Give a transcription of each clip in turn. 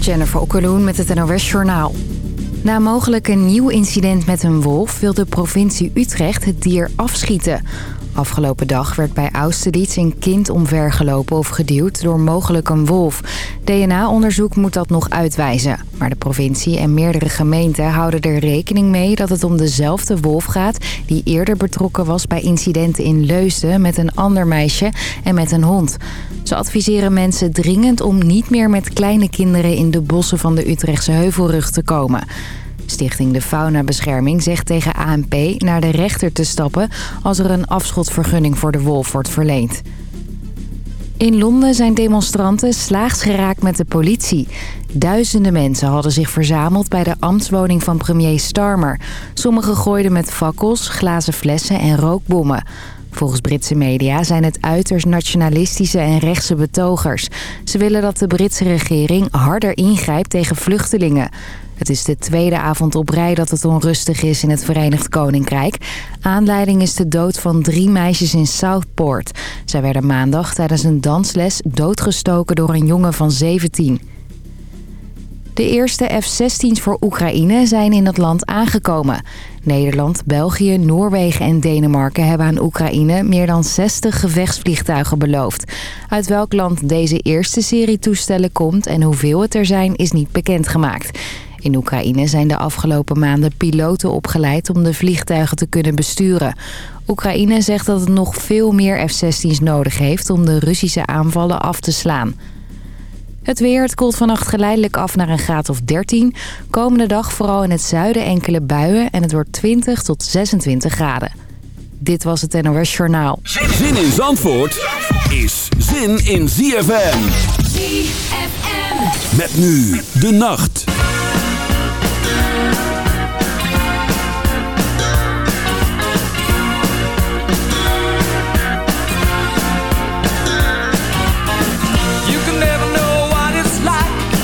Jennifer Okkeloen met het NOS Journaal. Na mogelijk een nieuw incident met een wolf wil de provincie Utrecht het dier afschieten. Afgelopen dag werd bij Austerlitz een kind omvergelopen of geduwd door mogelijk een wolf. DNA-onderzoek moet dat nog uitwijzen. Maar de provincie en meerdere gemeenten houden er rekening mee dat het om dezelfde wolf gaat... die eerder betrokken was bij incidenten in Leusden met een ander meisje en met een hond. Ze adviseren mensen dringend om niet meer met kleine kinderen in de bossen van de Utrechtse Heuvelrug te komen. Stichting de Faunabescherming zegt tegen ANP naar de rechter te stappen... als er een afschotvergunning voor de wolf wordt verleend. In Londen zijn demonstranten slaags geraakt met de politie. Duizenden mensen hadden zich verzameld bij de ambtswoning van premier Starmer. Sommigen gooiden met fakkels, glazen flessen en rookbommen. Volgens Britse media zijn het uiterst nationalistische en rechtse betogers. Ze willen dat de Britse regering harder ingrijpt tegen vluchtelingen. Het is de tweede avond op rij dat het onrustig is in het Verenigd Koninkrijk. Aanleiding is de dood van drie meisjes in Southport. Zij werden maandag tijdens een dansles doodgestoken door een jongen van 17. De eerste F-16's voor Oekraïne zijn in het land aangekomen. Nederland, België, Noorwegen en Denemarken hebben aan Oekraïne meer dan 60 gevechtsvliegtuigen beloofd. Uit welk land deze eerste serie toestellen komt en hoeveel het er zijn is niet bekendgemaakt. In Oekraïne zijn de afgelopen maanden piloten opgeleid om de vliegtuigen te kunnen besturen. Oekraïne zegt dat het nog veel meer F-16's nodig heeft om de Russische aanvallen af te slaan. Het weer, het koelt vannacht geleidelijk af naar een graad of 13. Komende dag vooral in het zuiden enkele buien en het wordt 20 tot 26 graden. Dit was het NOS Journaal. Zin in Zandvoort is zin in ZFM. ZFM. Met nu de nacht.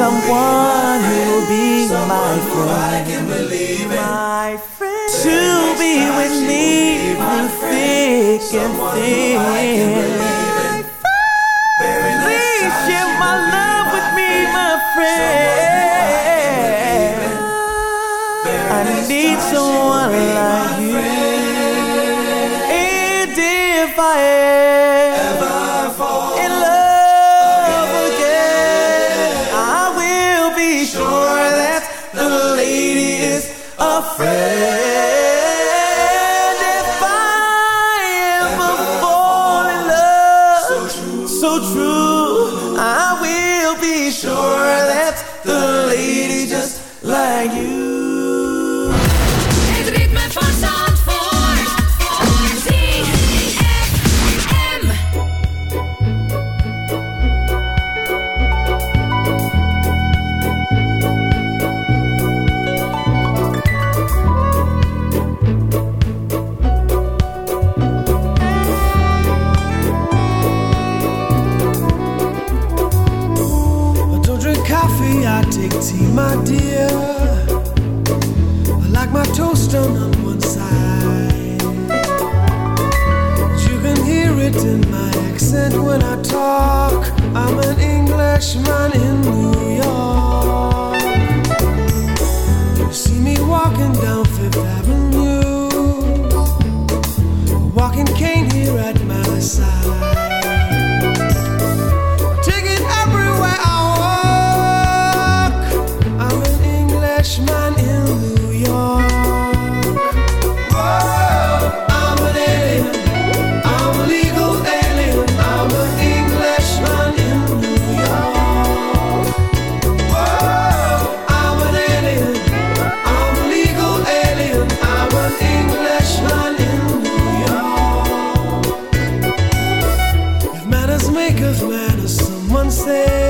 Someone who'll be my friend. My friend. To be with me through thick and thin. Please share my love with me, my friend. I need someone make us someone say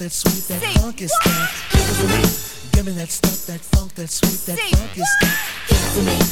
that sweet, that Say funk is that. Give it to me. Give me that stuff, that funk, that sweet, that Say funk is that. Give it to me.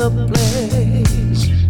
The place.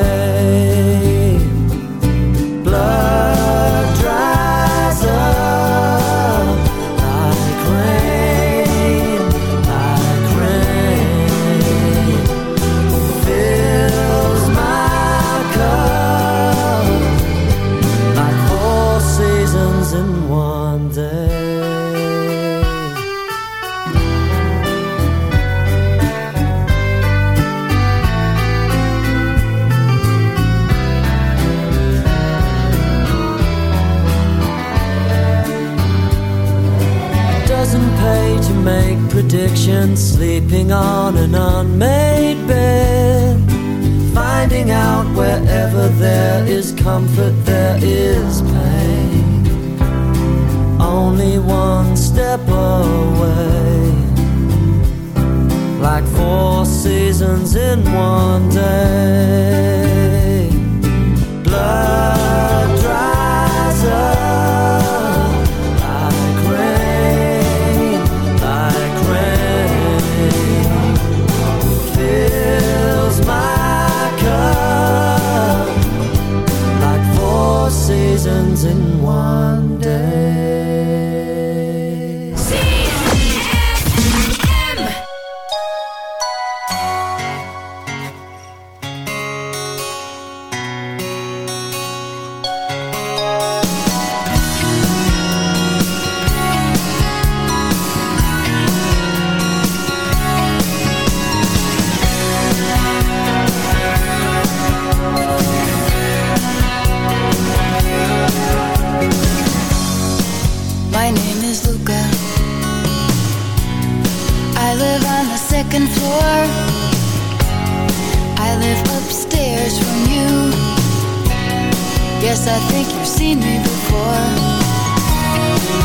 Yes, I think you've seen me before.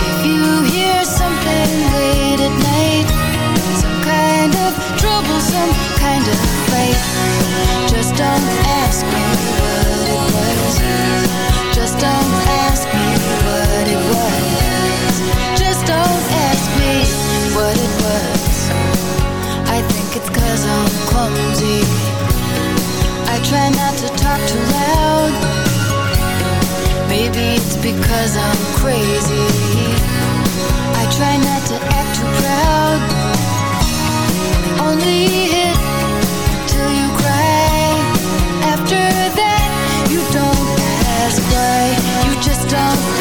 If you hear something late at night, some kind of trouble, some kind of fight, just don't ask me what it was. Just don't ask me what it was. Just don't ask me what it was. I think it's cause I'm clumsy. I try not to talk too loud. Because I'm crazy. I try not to act too proud. Only hit till you cry. After that, you don't ask why. You just don't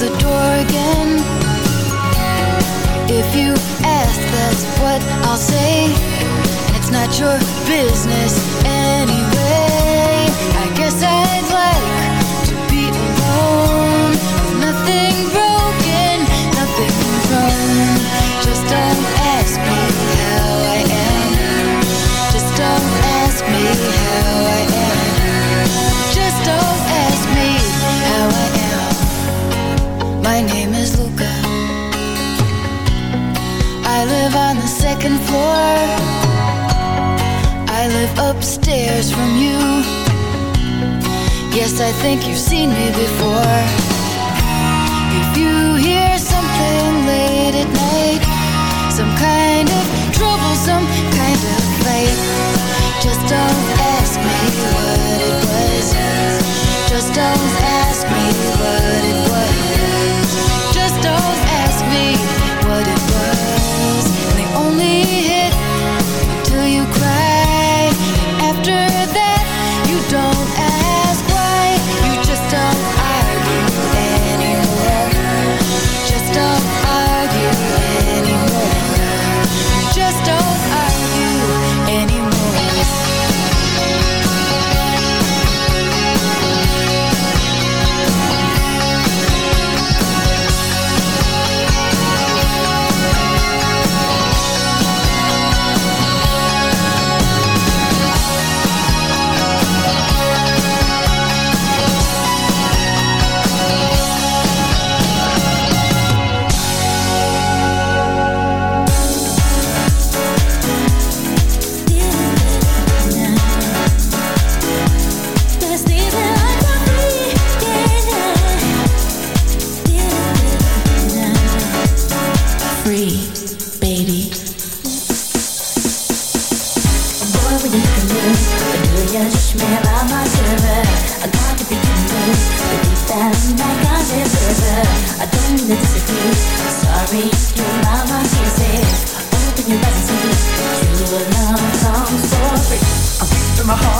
the door again. If you ask, that's what I'll say. And it's not your business anyway. guess I think you've seen me before. If you hear something late at night Some kind of troublesome kind of fight Just don't my heart